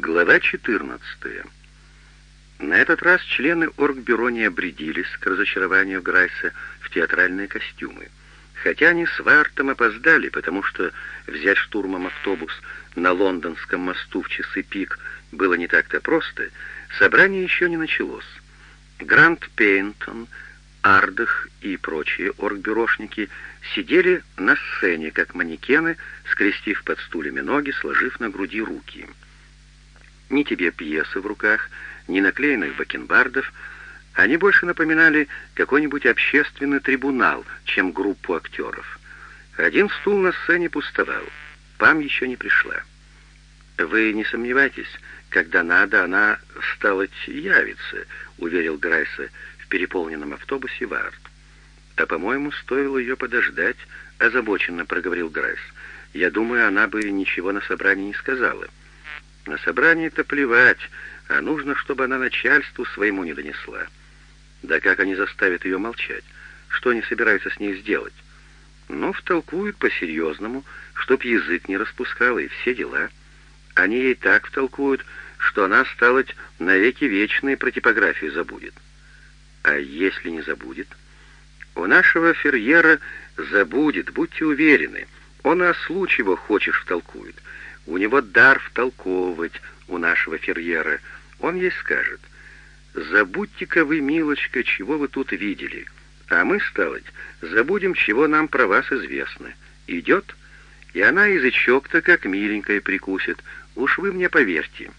Глава 14. На этот раз члены оргбюро не обрядились к разочарованию Грайса в театральные костюмы. Хотя они с Вартом опоздали, потому что взять штурмом автобус на лондонском мосту в часы пик было не так-то просто, собрание еще не началось. Грант Пейнтон, Ардах и прочие оргбюрошники сидели на сцене, как манекены, скрестив под стульями ноги, сложив на груди руки. Ни тебе пьесы в руках, ни наклеенных бакенбардов. Они больше напоминали какой-нибудь общественный трибунал, чем группу актеров. Один стул на сцене пустовал. Пам еще не пришла. «Вы не сомневайтесь, когда надо, она стала явиться», — уверил Грайса в переполненном автобусе Вард. «А, по-моему, стоило ее подождать», — озабоченно проговорил Грайс. «Я думаю, она бы ничего на собрании не сказала». На собрании-то плевать, а нужно, чтобы она начальству своему не донесла. Да как они заставят ее молчать? Что они собираются с ней сделать? Ну, втолкуют по-серьезному, чтоб язык не распускала и все дела. Они ей так втолкуют, что она, сталоть, навеки вечные про типографию забудет. А если не забудет? У нашего ферьера забудет, будьте уверены. Он о случае хочешь втолкует. У него дар втолковывать у нашего ферьера. Он ей скажет, «Забудьте-ка вы, милочка, чего вы тут видели, а мы, сталоть, забудем, чего нам про вас известно. Идет?» И она язычок-то как миленькая прикусит, уж вы мне поверьте.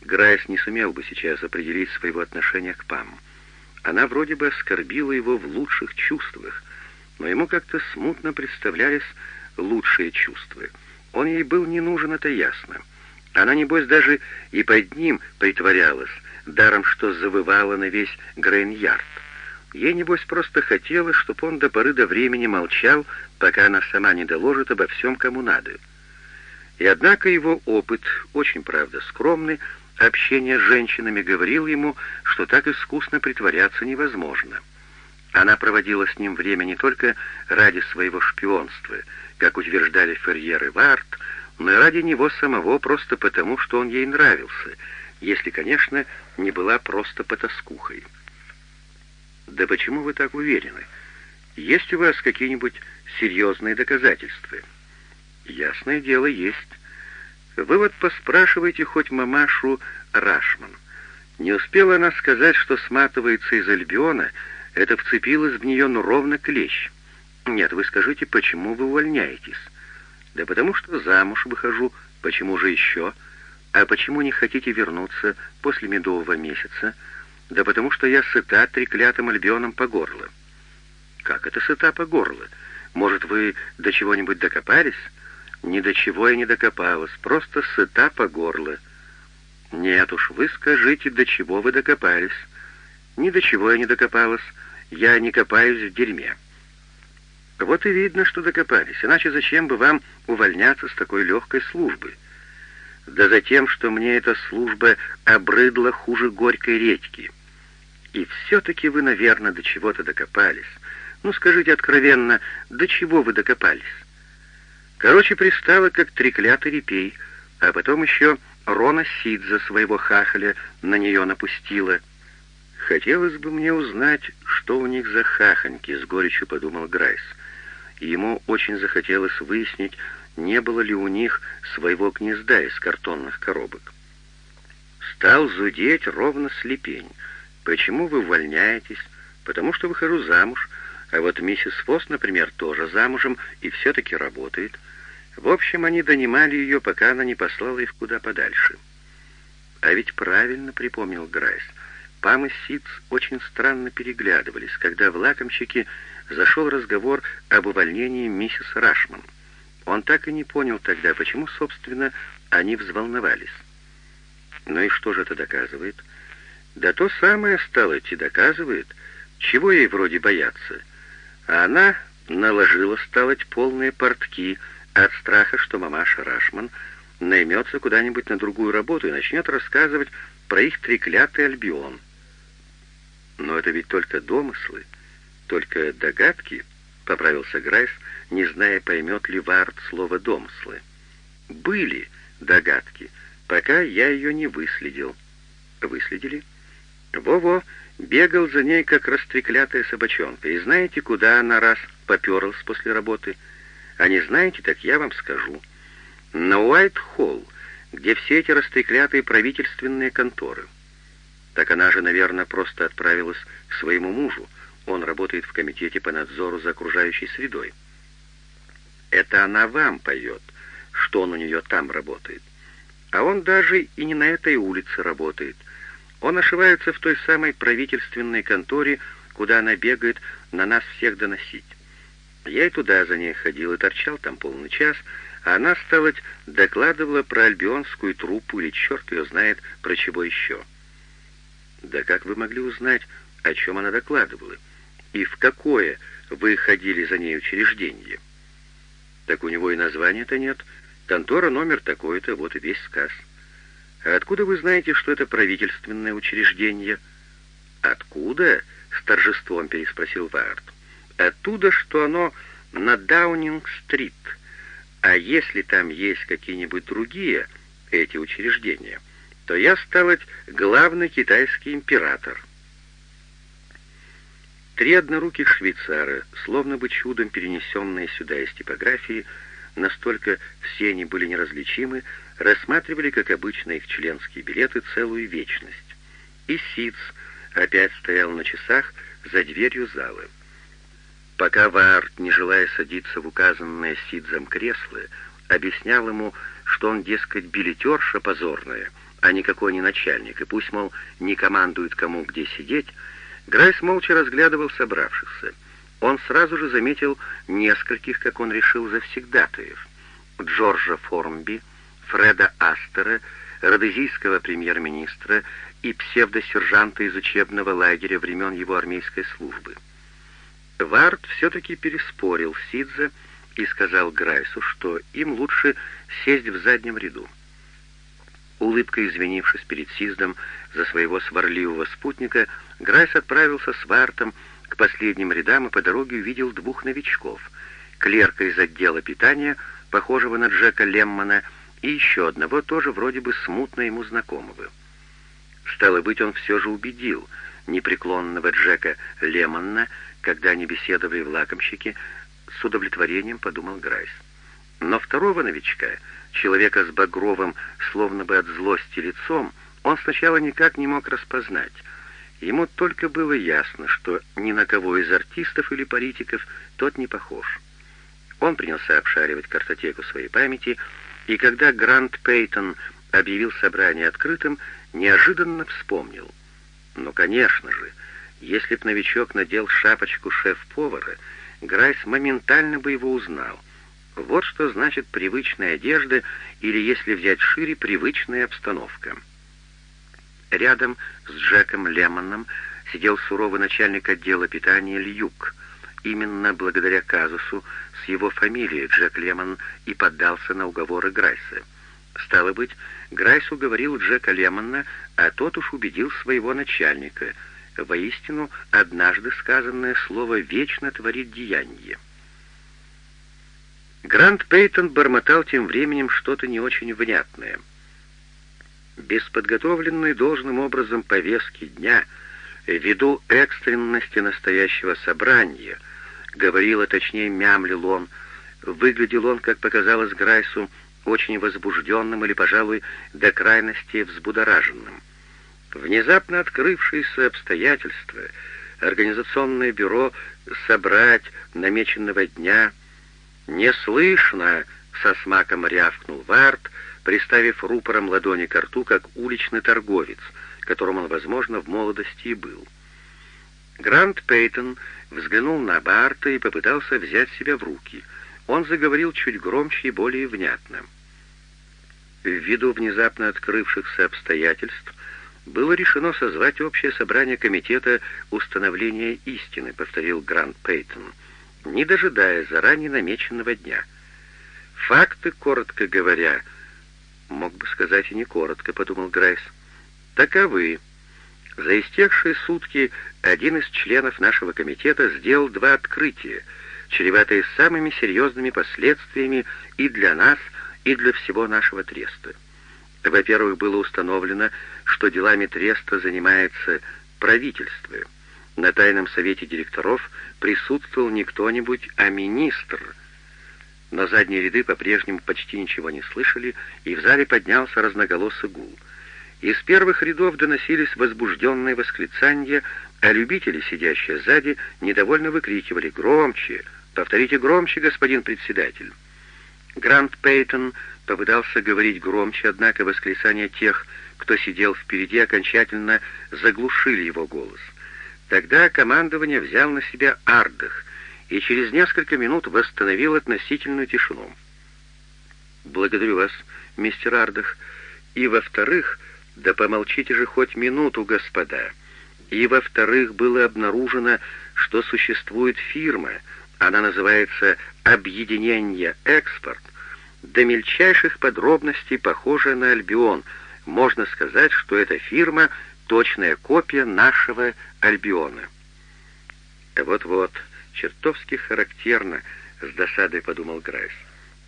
Грайс не сумел бы сейчас определить своего отношения к Пам. Она вроде бы оскорбила его в лучших чувствах, но ему как-то смутно представлялись лучшие чувства — он ей был не нужен, это ясно. Она, небось, даже и под ним притворялась, даром что завывала на весь Грейн-Ярд. Ей, небось, просто хотелось, чтобы он до поры до времени молчал, пока она сама не доложит обо всем, кому надо. И однако его опыт, очень, правда, скромный, общение с женщинами говорил ему, что так искусно притворяться невозможно. Она проводила с ним время не только ради своего шпионства — как утверждали Ферьер и Варт, но ради него самого просто потому, что он ей нравился, если, конечно, не была просто потаскухой. «Да почему вы так уверены? Есть у вас какие-нибудь серьезные доказательства?» «Ясное дело, есть. Вы вот поспрашивайте хоть мамашу Рашман. Не успела она сказать, что сматывается из Альбиона, это вцепилось в нее ну ровно клещ. «Нет, вы скажите, почему вы увольняетесь?» «Да потому что замуж выхожу. Почему же еще? А почему не хотите вернуться после медового месяца?» «Да потому что я сыта треклятым альбионом по горло». «Как это сыта по горло? Может, вы до чего-нибудь докопались?» «Ни до чего я не докопалась, просто сыта по горло». «Нет уж, вы скажите, до чего вы докопались?» «Ни до чего я не докопалась. Я не копаюсь в дерьме». Вот и видно, что докопались. Иначе зачем бы вам увольняться с такой легкой службы? Да за тем, что мне эта служба обрыдла хуже горькой редьки. И все-таки вы, наверное, до чего-то докопались. Ну, скажите откровенно, до чего вы докопались? Короче, пристала, как треклятый репей, а потом еще Рона Сидза своего хахаля на нее напустила. Хотелось бы мне узнать, что у них за хахоньки, с горечью подумал Грайс и ему очень захотелось выяснить, не было ли у них своего гнезда из картонных коробок. Стал зудеть ровно слепень. «Почему вы увольняетесь?» «Потому что выхожу замуж, а вот миссис Фосс, например, тоже замужем и все-таки работает». В общем, они донимали ее, пока она не послала их куда подальше. А ведь правильно припомнил Грайс. Пам и Сиц очень странно переглядывались, когда в лакомщике зашел разговор об увольнении миссис Рашман. Он так и не понял тогда, почему, собственно, они взволновались. Ну и что же это доказывает? Да то самое стало идти доказывает, чего ей вроде бояться. А она наложила сталоть полные портки от страха, что мамаша Рашман наймется куда-нибудь на другую работу и начнет рассказывать про их треклятый Альбион. Но это ведь только домыслы. Только догадки, — поправился Грайс, не зная, поймет ли Вард слово «домыслы». Были догадки, пока я ее не выследил». «Выследили?» «Во-во, бегал за ней, как растреклятая собачонка. И знаете, куда она раз поперлась после работы? А не знаете, так я вам скажу. На Уайт-Холл, где все эти растреклятые правительственные конторы. Так она же, наверное, просто отправилась к своему мужу. Он работает в комитете по надзору за окружающей средой. Это она вам поет, что он у нее там работает. А он даже и не на этой улице работает. Он ошивается в той самой правительственной конторе, куда она бегает на нас всех доносить. Я и туда за ней ходил и торчал там полный час, а она, стало докладывала про альбионскую труппу или черт ее знает про чего еще. Да как вы могли узнать, о чем она докладывала? И в какое вы ходили за ней учреждение? Так у него и названия-то нет. Контора номер такой-то, вот и весь сказ. А откуда вы знаете, что это правительственное учреждение? Откуда? С торжеством переспросил Вард. Оттуда, что оно на Даунинг-стрит. А если там есть какие-нибудь другие эти учреждения, то я стал главный китайский император. Три одноруких швейцара, словно бы чудом перенесенные сюда из типографии, настолько все они были неразличимы, рассматривали, как обычно, их членские билеты целую вечность. И Сиц опять стоял на часах за дверью зала. Пока Ваарт, не желая садиться в указанное Сидзом кресло, объяснял ему, что он, дескать, билетерша позорная, а никакой не начальник, и пусть, мол, не командует кому где сидеть, Грайс молча разглядывал собравшихся. Он сразу же заметил нескольких, как он решил, завсегдатаев. Джорджа Формби, Фреда Астера, родезийского премьер-министра и псевдосержанта из учебного лагеря времен его армейской службы. Вард все-таки переспорил Сидзе и сказал Грайсу, что им лучше сесть в заднем ряду. Улыбкой извинившись перед Сиздом за своего сварливого спутника, Грайс отправился с Вартом к последним рядам и по дороге увидел двух новичков — клерка из отдела питания, похожего на Джека Леммана, и еще одного, тоже вроде бы смутно ему знакомого. Стало быть, он все же убедил непреклонного Джека Леммана, когда они беседовали в лакомщике, с удовлетворением подумал Грайс. Но второго новичка, человека с багровым, словно бы от злости лицом, он сначала никак не мог распознать. Ему только было ясно, что ни на кого из артистов или политиков тот не похож. Он принялся обшаривать картотеку своей памяти, и когда Грант Пейтон объявил собрание открытым, неожиданно вспомнил. Ну, конечно же, если б новичок надел шапочку шеф-повара, Грайс моментально бы его узнал. Вот что значит привычная одежда, или, если взять шире, привычная обстановка. Рядом с Джеком Лемоном сидел суровый начальник отдела питания Льюк. Именно благодаря казусу с его фамилией Джек Лемон и поддался на уговоры Грайса. Стало быть, Грайс уговорил Джека Лемона, а тот уж убедил своего начальника. Воистину, однажды сказанное слово «вечно творит деяние». Грант Пейтон бормотал тем временем что-то не очень внятное — без подготовленной должным образом повестки дня, ввиду экстренности настоящего собрания, говорил, а точнее мямлил он, выглядел он, как показалось Грайсу, очень возбужденным или, пожалуй, до крайности взбудораженным. Внезапно открывшиеся обстоятельства, организационное бюро собрать намеченного дня, не слышно, со смаком рявкнул Варт, приставив рупором ладони к рту, как уличный торговец, которым он, возможно, в молодости и был. Грант Пейтон взглянул на Барта и попытался взять себя в руки. Он заговорил чуть громче и более внятно. Ввиду внезапно открывшихся обстоятельств было решено созвать общее собрание комитета установления истины, повторил Грант Пейтон, не дожидая заранее намеченного дня. Факты, коротко говоря, — Мог бы сказать и не коротко, подумал Грайс. Таковы. За истекшие сутки один из членов нашего комитета сделал два открытия, чреватые самыми серьезными последствиями и для нас, и для всего нашего треста. Во-первых, было установлено, что делами треста занимается правительство. На тайном совете директоров присутствовал не кто-нибудь, а министр. На задние ряды по-прежнему почти ничего не слышали, и в зале поднялся разноголосый гул. Из первых рядов доносились возбужденные восклицания, а любители, сидящие сзади, недовольно выкрикивали «Громче! Повторите громче, господин председатель!» Грант Пейтон попытался говорить громче, однако восклицания тех, кто сидел впереди, окончательно заглушили его голос. Тогда командование взял на себя Ардах и через несколько минут восстановил относительную тишину. «Благодарю вас, мистер Ардах. И, во-вторых, да помолчите же хоть минуту, господа. И, во-вторых, было обнаружено, что существует фирма, она называется «Объединение Экспорт», до мельчайших подробностей похожая на Альбион. Можно сказать, что эта фирма — точная копия нашего Альбиона. Вот-вот, чертовски характерно, с досадой подумал Грайс.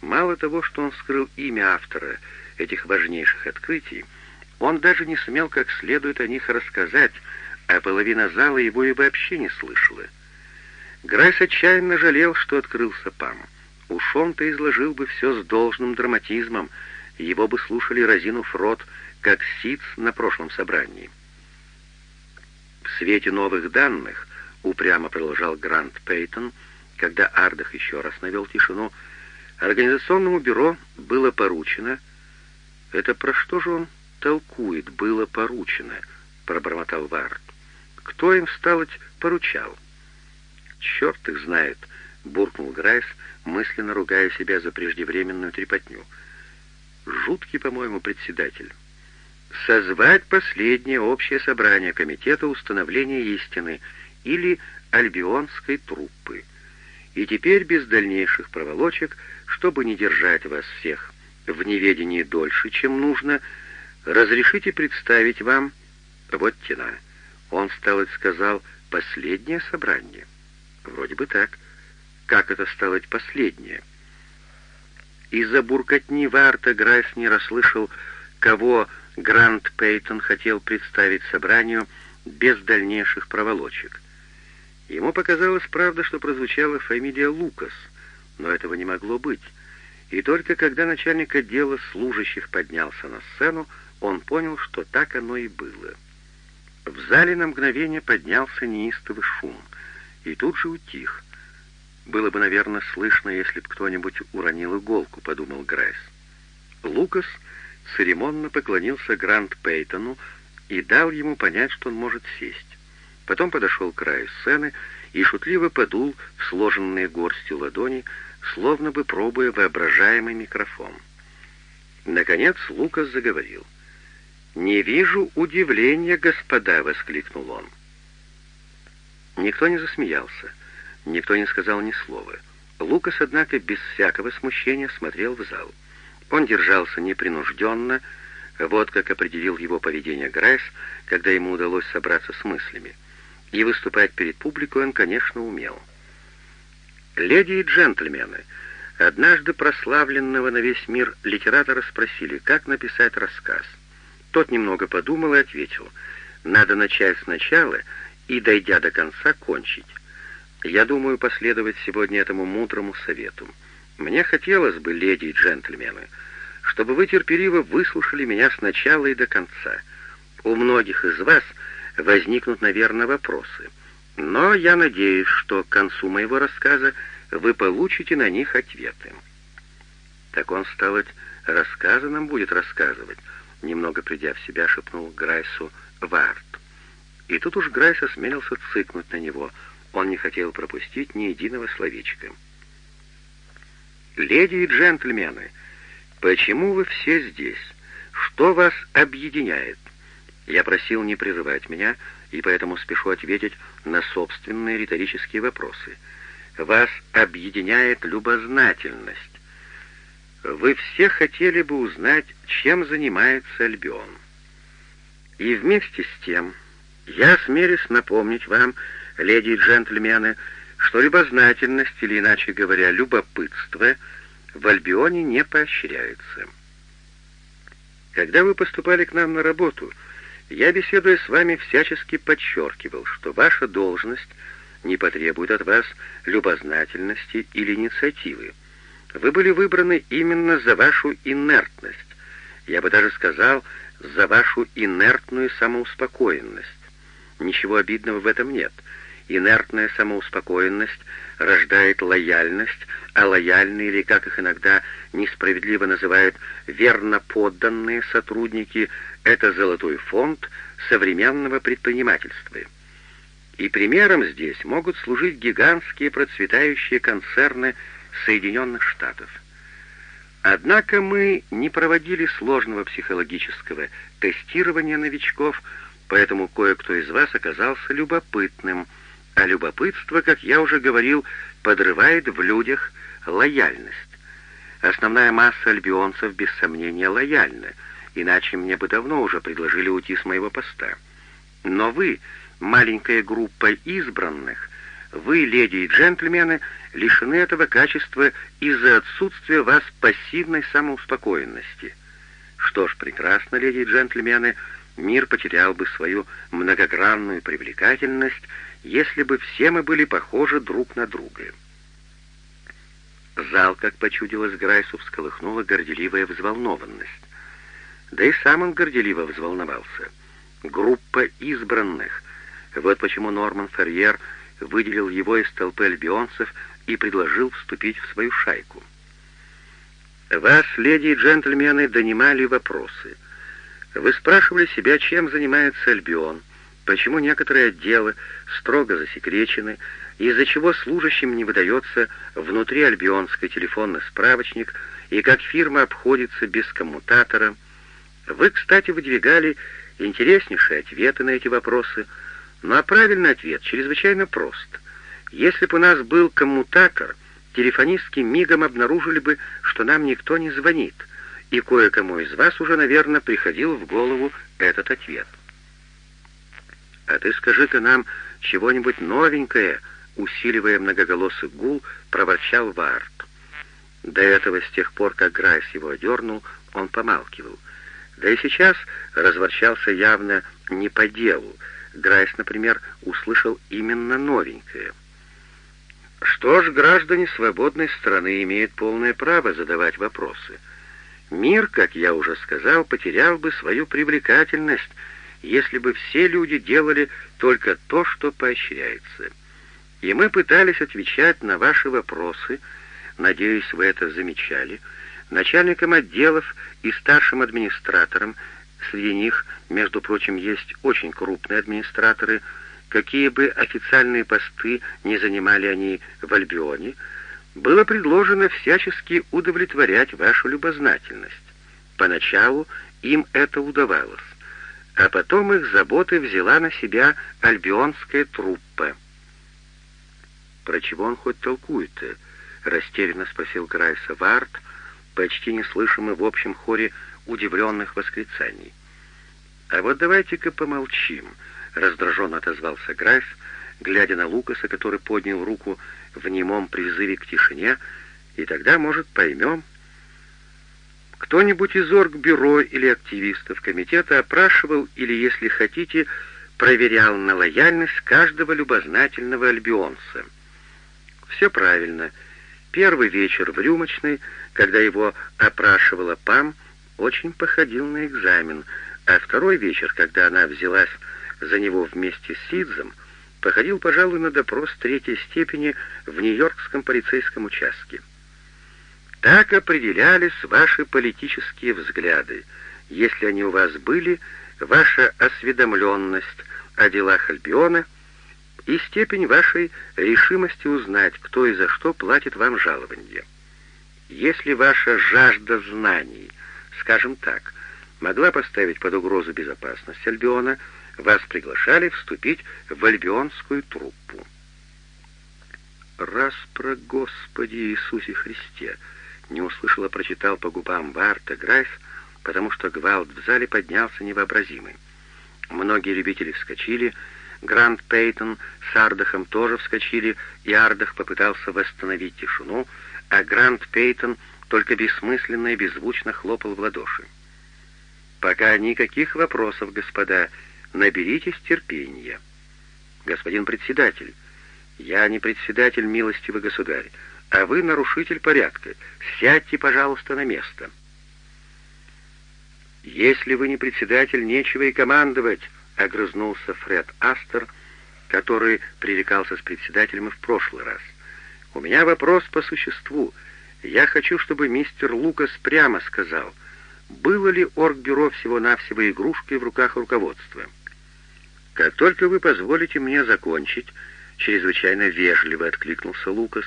Мало того, что он скрыл имя автора этих важнейших открытий, он даже не сумел как следует о них рассказать, а половина зала его и вообще не слышала. Грайс отчаянно жалел, что открылся Пам. Уж он-то изложил бы все с должным драматизмом, его бы слушали разинув рот, как Сиц на прошлом собрании. В свете новых данных, упрямо продолжал Грант Пейтон, когда Ардах еще раз навел тишину, организационному бюро было поручено... Это про что же он толкует, было поручено, пробормотал Вард. Кто им, сталоть, поручал? Черт их знает, буркнул Грайс, мысленно ругая себя за преждевременную трепотню. Жуткий, по-моему, председатель. Созвать последнее общее собрание Комитета установления истины или Альбионской труппы. И теперь без дальнейших проволочек, чтобы не держать вас всех в неведении дольше, чем нужно, разрешите представить вам... Вот тена. Он, стало сказал, последнее собрание. Вроде бы так как это стало последнее. Из-за буркотни Варта Грайс не расслышал, кого Грант Пейтон хотел представить собранию без дальнейших проволочек. Ему показалось, правда, что прозвучала фамилия Лукас, но этого не могло быть. И только когда начальник отдела служащих поднялся на сцену, он понял, что так оно и было. В зале на мгновение поднялся неистовый шум, и тут же утих. Было бы, наверное, слышно, если бы кто-нибудь уронил иголку, подумал Грайс. Лукас церемонно поклонился Грант Пейтону и дал ему понять, что он может сесть. Потом подошел к краю сцены и шутливо подул в сложенные горстью ладони, словно бы пробуя воображаемый микрофон. Наконец Лукас заговорил. «Не вижу удивления, господа!» — воскликнул он. Никто не засмеялся. Никто не сказал ни слова. Лукас, однако, без всякого смущения смотрел в зал. Он держался непринужденно, вот как определил его поведение Грайс, когда ему удалось собраться с мыслями. И выступать перед публикой он, конечно, умел. «Леди и джентльмены», однажды прославленного на весь мир литератора спросили, как написать рассказ. Тот немного подумал и ответил, «Надо начать сначала и, дойдя до конца, кончить». Я думаю последовать сегодня этому мудрому совету. Мне хотелось бы, леди и джентльмены, чтобы вы терпеливо выслушали меня сначала и до конца. У многих из вас возникнут, наверное, вопросы, но я надеюсь, что к концу моего рассказа вы получите на них ответы. Так он, стало рассказы нам будет рассказывать, немного придя в себя, шепнул Грайсу Варт. И тут уж Грайс осмелился цыкнуть на него — он не хотел пропустить ни единого словечка. «Леди и джентльмены, почему вы все здесь? Что вас объединяет?» Я просил не прерывать меня, и поэтому спешу ответить на собственные риторические вопросы. Вас объединяет любознательность. Вы все хотели бы узнать, чем занимается Альбион. И вместе с тем я смелюсь напомнить вам, леди и джентльмены, что любознательность, или иначе говоря, любопытство, в Альбионе не поощряется. Когда вы поступали к нам на работу, я, беседуя с вами, всячески подчеркивал, что ваша должность не потребует от вас любознательности или инициативы. Вы были выбраны именно за вашу инертность, я бы даже сказал, за вашу инертную самоуспокоенность. Ничего обидного в этом нет. Инертная самоуспокоенность рождает лояльность, а лояльные, или как их иногда несправедливо называют, верно подданные сотрудники — это золотой фонд современного предпринимательства. И примером здесь могут служить гигантские процветающие концерны Соединенных Штатов. Однако мы не проводили сложного психологического тестирования новичков, поэтому кое-кто из вас оказался любопытным, а любопытство, как я уже говорил, подрывает в людях лояльность. Основная масса альбионцев без сомнения лояльна, иначе мне бы давно уже предложили уйти с моего поста. Но вы, маленькая группа избранных, вы, леди и джентльмены, лишены этого качества из-за отсутствия вас пассивной самоуспокоенности. Что ж, прекрасно, леди и джентльмены, мир потерял бы свою многогранную привлекательность, если бы все мы были похожи друг на друга. Зал, как почудилось Грайсу, всколыхнула горделивая взволнованность. Да и сам он горделиво взволновался. Группа избранных. Вот почему Норман Ферьер выделил его из толпы альбионцев и предложил вступить в свою шайку. Вас, леди и джентльмены, донимали вопросы. Вы спрашивали себя, чем занимается Альбион, почему некоторые отделы строго засекречены, из-за чего служащим не выдается внутри альбионской телефонный справочник и как фирма обходится без коммутатора. Вы, кстати, выдвигали интереснейшие ответы на эти вопросы — ну а правильный ответ чрезвычайно прост. Если бы у нас был коммутатор, телефонистки мигом обнаружили бы, что нам никто не звонит, и кое-кому из вас уже, наверное, приходил в голову этот ответ. «А ты скажи-ка нам чего-нибудь новенькое», усиливая многоголосый гул, проворчал Варт. До этого, с тех пор, как Грайс его одернул, он помалкивал. Да и сейчас разворчался явно не по делу, Грайс, например, услышал именно новенькое. Что ж, граждане свободной страны имеют полное право задавать вопросы. Мир, как я уже сказал, потерял бы свою привлекательность, если бы все люди делали только то, что поощряется. И мы пытались отвечать на ваши вопросы, надеюсь, вы это замечали, начальникам отделов и старшим администраторам, Среди них, между прочим, есть очень крупные администраторы, какие бы официальные посты не занимали они в Альбионе, было предложено всячески удовлетворять вашу любознательность. Поначалу им это удавалось, а потом их заботы взяла на себя альбионская труппа. «Про чего он хоть толкует-то?» — растерянно спросил Грайса Варт, почти неслышимый в общем хоре удивленных восклицаний. «А вот давайте-ка помолчим», — раздраженно отозвался Грайс, глядя на Лукаса, который поднял руку в немом призыве к тишине, и тогда, может, поймем. Кто-нибудь из оргбюро или активистов комитета опрашивал или, если хотите, проверял на лояльность каждого любознательного альбионца. Все правильно. Первый вечер в рюмочной, когда его опрашивала ПАМ, очень походил на экзамен, а второй вечер, когда она взялась за него вместе с Сидзом, походил, пожалуй, на допрос третьей степени в Нью-Йоркском полицейском участке. Так определялись ваши политические взгляды, если они у вас были, ваша осведомленность о делах Альбиона и степень вашей решимости узнать, кто и за что платит вам жалование. Если ваша жажда знаний скажем так, могла поставить под угрозу безопасность Альбиона, вас приглашали вступить в альбионскую труппу. «Раз про Господи Иисусе Христе!» не услышала, прочитал по губам Варта Грайс, потому что гвалт в зале поднялся невообразимый. Многие любители вскочили, Грант Пейтон с Ардахом тоже вскочили, и Ардах попытался восстановить тишину, а Грант Пейтон только бессмысленно и беззвучно хлопал в ладоши. Пока никаких вопросов, господа. Наберитесь терпения. Господин председатель, я не председатель, милостивый государь, а вы нарушитель порядка. Сядьте, пожалуйста, на место. Если вы не председатель, нечего и командовать, огрызнулся Фред Астер, который пререкался с председателем и в прошлый раз. У меня вопрос по существу. Я хочу, чтобы мистер Лукас прямо сказал, было ли оргбюро всего-навсего игрушкой в руках руководства. Как только вы позволите мне закончить, чрезвычайно вежливо откликнулся Лукас,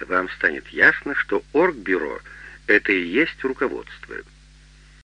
вам станет ясно, что оргбюро — это и есть руководство —